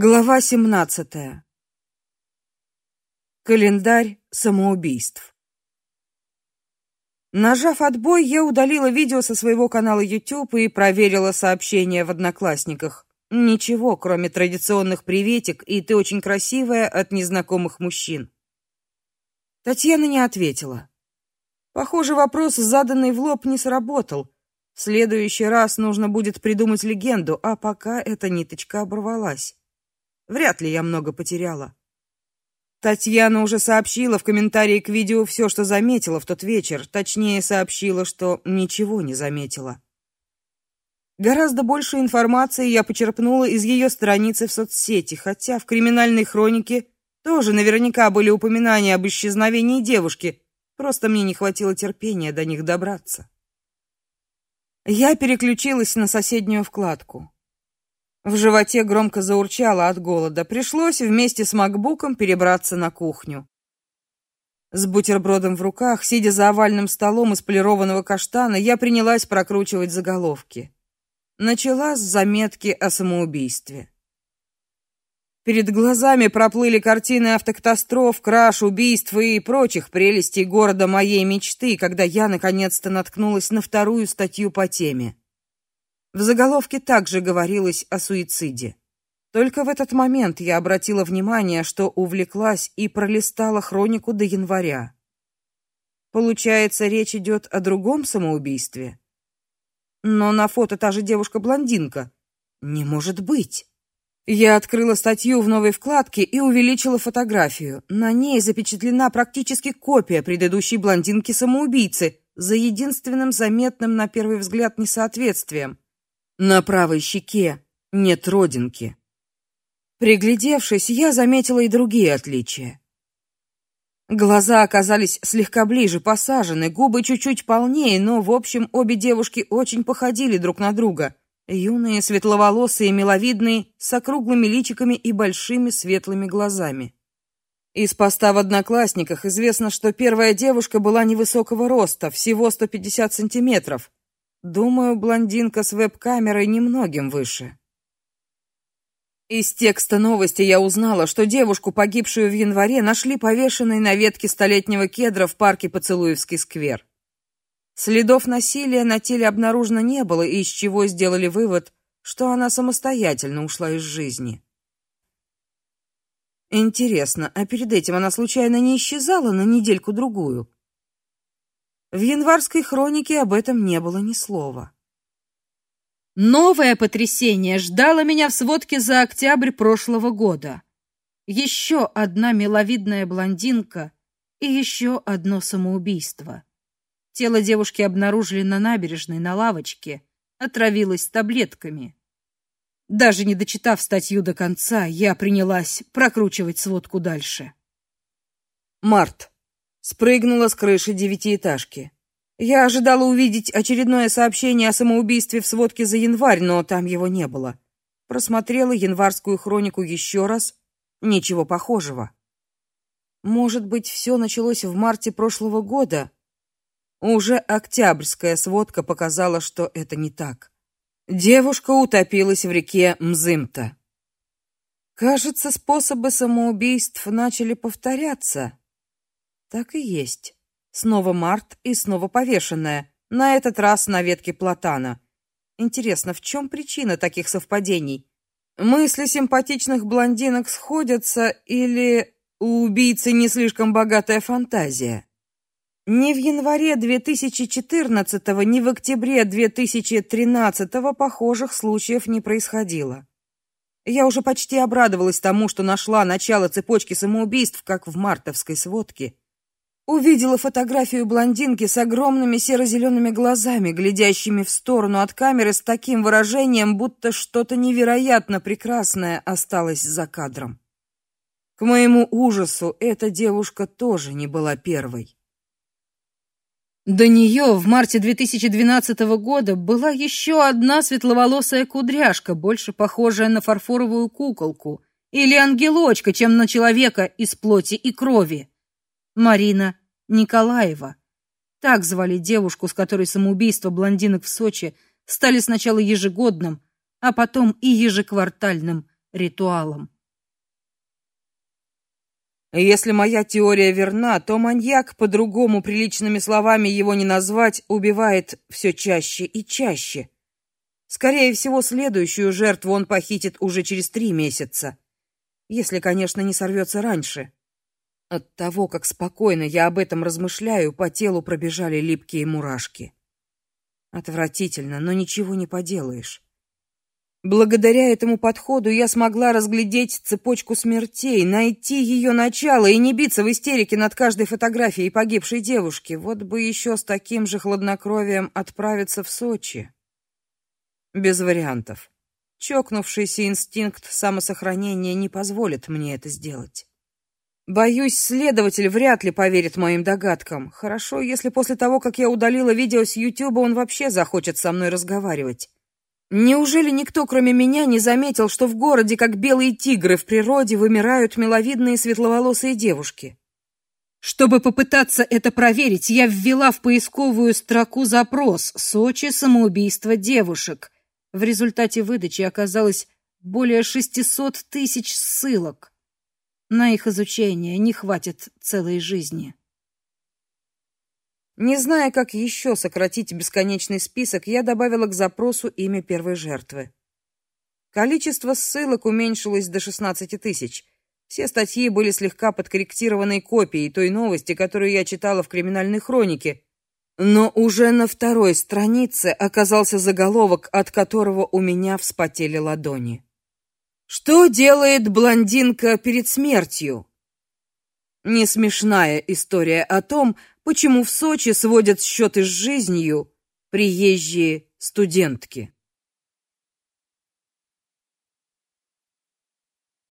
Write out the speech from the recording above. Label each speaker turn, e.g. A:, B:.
A: Глава 17. Календарь самоубийств. Нажав отбой, я удалила видео со своего канала YouTube и проверила сообщения в Одноклассниках. Ничего, кроме традиционных приветик и ты очень красивая от незнакомых мужчин. Татьяна не ответила. Похоже, вопрос, заданный в лоб, не сработал. В следующий раз нужно будет придумать легенду, а пока эта ниточка оборвалась. Вряд ли я много потеряла. Татьяна уже сообщила в комментарии к видео все, что заметила в тот вечер, точнее сообщила, что ничего не заметила. Гораздо больше информации я почерпнула из ее страницы в соцсети, хотя в криминальной хронике тоже наверняка были упоминания об исчезновении девушки, просто мне не хватило терпения до них добраться. Я переключилась на соседнюю вкладку. В животе громко заурчало от голода. Пришлось вместе с макбуком перебраться на кухню. С бутербродом в руках, сидя за овальным столом из полированного каштана, я принялась прокручивать заголовки. Начала с заметки о самоубийстве. Перед глазами проплыли картины автокатастроф, краж, убийств и прочих прелестей города моей мечты, когда я наконец-то наткнулась на вторую статью по теме. В заголовке также говорилось о суициде. Только в этот момент я обратила внимание, что увлеклась и пролистала хронику до января. Получается, речь идет о другом самоубийстве. Но на фото та же девушка-блондинка. Не может быть. Я открыла статью в новой вкладке и увеличила фотографию. На ней запечатлена практически копия предыдущей блондинки-самоубийцы, за единственным заметным на первый взгляд несоответствием. На правой щеке нет родинки. Приглядевшись, я заметила и другие отличия. Глаза оказались слегка ближе посажены, губы чуть-чуть полнее, но в общем обе девушки очень походили друг на друга. Юные, светловолосые, миловидные, с округлыми личиками и большими светлыми глазами. Из поста в Одноклассниках известно, что первая девушка была невысокого роста, всего 150 сантиметров, Думаю, блондинка с веб-камерой немногим выше. Из текста новости я узнала, что девушку, погибшую в январе, нашли повешенной на ветке столетнего кедра в парке Поцелуевский сквер. Следов насилия на теле обнаружено не было, из чего сделали вывод, что она самостоятельно ушла из жизни. Интересно, а перед этим она случайно не исчезала на недельку другую? В январской хронике об этом не было ни слова.
B: Новое потрясение ждало меня в сводке за октябрь прошлого года. Еще одна миловидная блондинка и еще одно самоубийство. Тело девушки обнаружили на набережной на лавочке, отравилась таблетками. Даже не дочитав статью до конца, я принялась прокручивать сводку дальше.
A: Март. Спрыгнула с крыши девятиэтажки. Я ожидала увидеть очередное сообщение о самоубийстве в сводке за январь, но там его не было. Просмотрела январскую хронику еще раз. Ничего похожего. Может быть, все началось в марте прошлого года? Уже октябрьская сводка показала, что это не так. Девушка утопилась в реке Мзымта. Кажется, способы самоубийств начали повторяться. Так и есть. Снова март и снова повешенная, на этот раз на ветке платана. Интересно, в чем причина таких совпадений? Мысли симпатичных блондинок сходятся или у убийцы не слишком богатая фантазия? Ни в январе 2014, ни в октябре 2013 похожих случаев не происходило. Я уже почти обрадовалась тому, что нашла начало цепочки самоубийств, как в мартовской сводке увидела фотографию блондинки с огромными серо зелеными глазами, глядящими в сторону от камеры с таким выражением, будто что-то невероятно прекрасное осталось за кадром. К моему ужасу, эта девушка тоже не была первой.
B: До нее в марте 2012 года была еще одна светловолосая кудряшка, больше похожая на фарфоровую куколку или ангелочка, чем на человека из плоти и крови. Марина Николаева. Так звали девушку, с которой самоубийства блондинок в Сочи стали сначала ежегодным, а потом и ежеквартальным ритуалом.
A: Если моя теория верна, то маньяк, по-другому приличными словами его не назвать, убивает все чаще и чаще. Скорее всего, следующую жертву он похитит уже через три месяца. Если, конечно, не сорвется раньше. От того, как спокойно я об этом размышляю, по телу пробежали липкие мурашки. Отвратительно, но ничего не поделаешь. Благодаря этому подходу я смогла разглядеть цепочку смертей, найти ее начало и не биться в истерике над каждой фотографией погибшей девушки. Вот бы еще с таким же хладнокровием отправиться в Сочи. Без вариантов. Чокнувшийся инстинкт самосохранения не позволит мне это сделать. Боюсь, следователь вряд ли поверит моим догадкам. Хорошо, если после того, как я удалила видео с YouTube, он вообще захочет со мной разговаривать. Неужели никто, кроме меня, не заметил, что в городе, как белые тигры в природе, вымирают миловидные светловолосые девушки?
B: Чтобы попытаться это проверить, я ввела в поисковую строку запрос «Сочи самоубийство девушек». В результате выдачи оказалось более 600 тысяч ссылок. На их изучение не хватит целой жизни.
A: Не зная, как еще сократить бесконечный список, я добавила к запросу имя первой жертвы. Количество ссылок уменьшилось до 16 тысяч. Все статьи были слегка подкорректированной копией той новости, которую я читала в криминальной хронике. Но уже на второй странице оказался заголовок, от которого у меня вспотели ладони. Что делает блондинка перед смертью? Не смешная история о том, почему в Сочи сводят счеты с жизнью приезжие студентки.